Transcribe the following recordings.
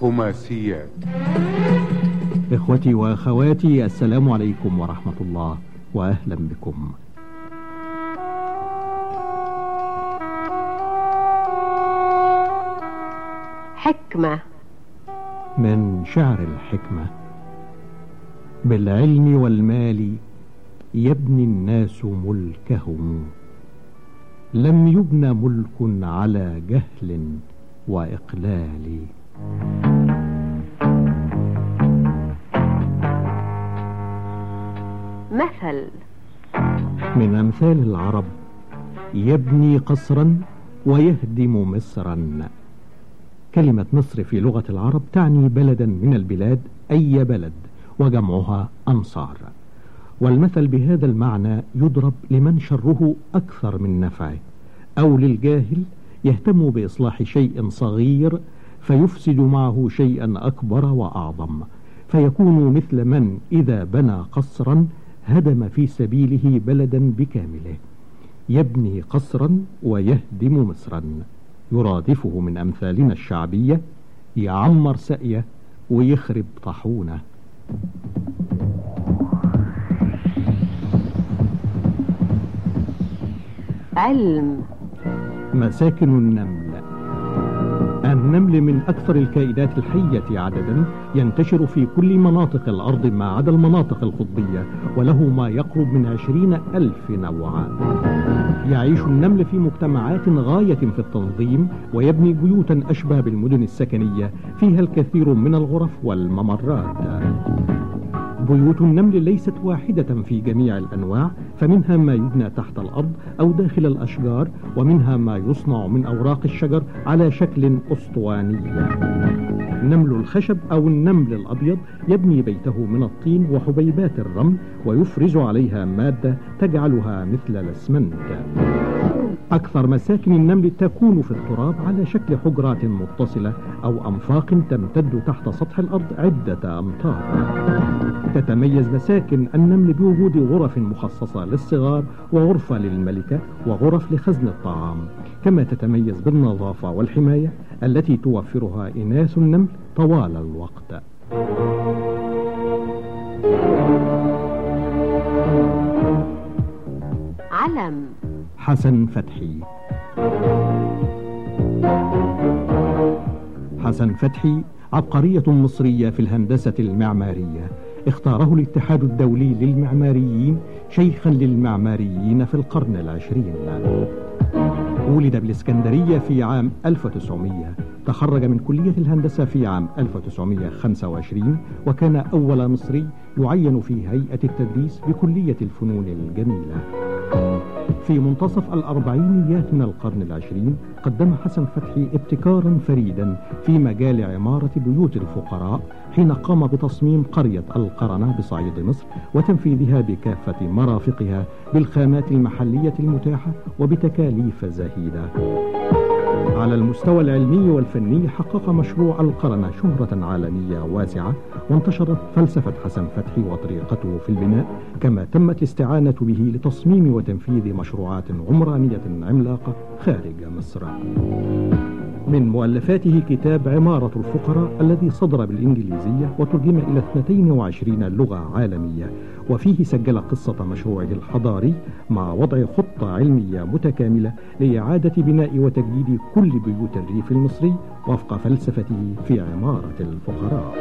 خماسيات. إخوتي وأخواتي السلام عليكم ورحمة الله وأهلا بكم. حكمة. من شعر الحكمة. بالعلم والمال يبني الناس ملكهم. لم يبن ملك على جهل وإقلال. مثل. من أمثال العرب يبني قصرا ويهدم مصرا. كلمة مصر في لغة العرب تعني بلدا من البلاد أي بلد وجمعها أنصار. والمثل بهذا المعنى يضرب لمن شره أكثر من نفعه أو للجاهل يهتم بإصلاح شيء صغير فيفسد معه شيئا أكبر وأعظم فيكون مثل من إذا بنى قصرا هدم في سبيله بلدا بكامله يبني قصرا ويهدم مصرا. يرادفه من أمثالنا الشعبية يعمر سأية ويخرب طاحونه. علم. مساكن النمل. النمل من أكثر الكائنات الحية عددا ينتشر في كل مناطق الأرض ما عدا المناطق القطبية وله ما يقرب من عشرين ألف نوع يعيش النمل في مجتمعات غاية في التنظيم ويبني بيوتا أشبه بالمدن السكنية فيها الكثير من الغرف والممرات. بيوت النمل ليست واحدة في جميع الأنواع فمنها ما يبنى تحت الأرض أو داخل الأشجار ومنها ما يصنع من أوراق الشجر على شكل أسطواني. نمل الخشب أو النمل الأبيض يبني بيته من الطين وحبيبات الرمل ويفرز عليها مادة تجعلها مثل الأسمنت. أكثر مساكن النمل تكون في التراب على شكل حجرات متصلة أو أنفاق تمتد تحت سطح الأرض عدة أمتار. تتميز مساكن النمل بوجود غرف مخصصة للصغار وغرفة للملكة وغرف لخزن الطعام. كما تتميز بالنظافة والحماية التي توفرها إناث النمل طوال الوقت. علم. حسن فتحي. حسن فتحي عبقرية مصرية في الهندسة المعمارية. اختاره الاتحاد الدولي للمعماريين شيخا للمعماريين في القرن العشرين. ولد بالإسكندرية في عام 1900 تخرج من كلية الهندسة في عام 1925 وكان أول مصري يعين في هيئة التدريس بكلية الفنون الجميلة. في منتصف الأربعينيات من القرن العشرين قدم حسن فتحي ابتكارا فريدا في مجال عمارة بيوت الفقراء حين قام بتصميم قرية القرنة بصعيد مصر وتنفيذها بكافة مرافقها بالخامات المحلية المتاحة وبتكاليف زهيدة. على المستوى العلمي والفني حقق مشروع القرنة شهرة عالمية واسعة وانتشرت فلسفة حسن فتحي وطريقته في البناء كما تمت الاستعانة به لتصميم وتنفيذ مشروعات عمرانية عملاقة خارج مصر. من مؤلفاته كتاب عمارة الفقراء الذي صدر بالإنجليزية وترجم إلى 22 لغة عالمية. وفيه سجل قصة مشروعه الحضاري مع وضع خطة علمية متكاملة لإعادة بناء وتجديد كل بيوت الريف المصري وفق فلسفته في عمارة الفقراء.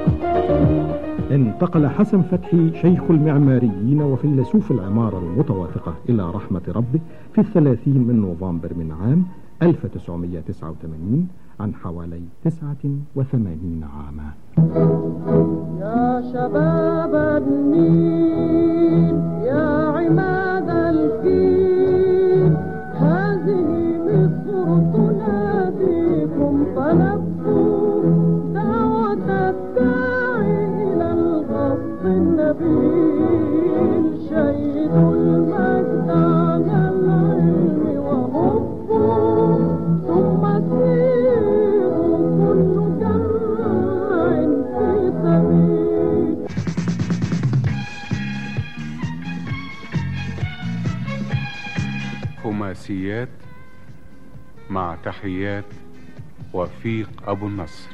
انتقل حسن فتحي شيخ المعماريين وفيلسوف العمارة المتوافقة إلى رحمة ربه في الثلاثين من نوفمبر من عام 1989 عن حوالي 89 عاما. يا شباب النيل يا عماد الفيل هذه مصر تناديكم فلبوا دعوة الداعي إلى الغض النبيل. الروماسيات مع تحيات وفيق أبو النصر.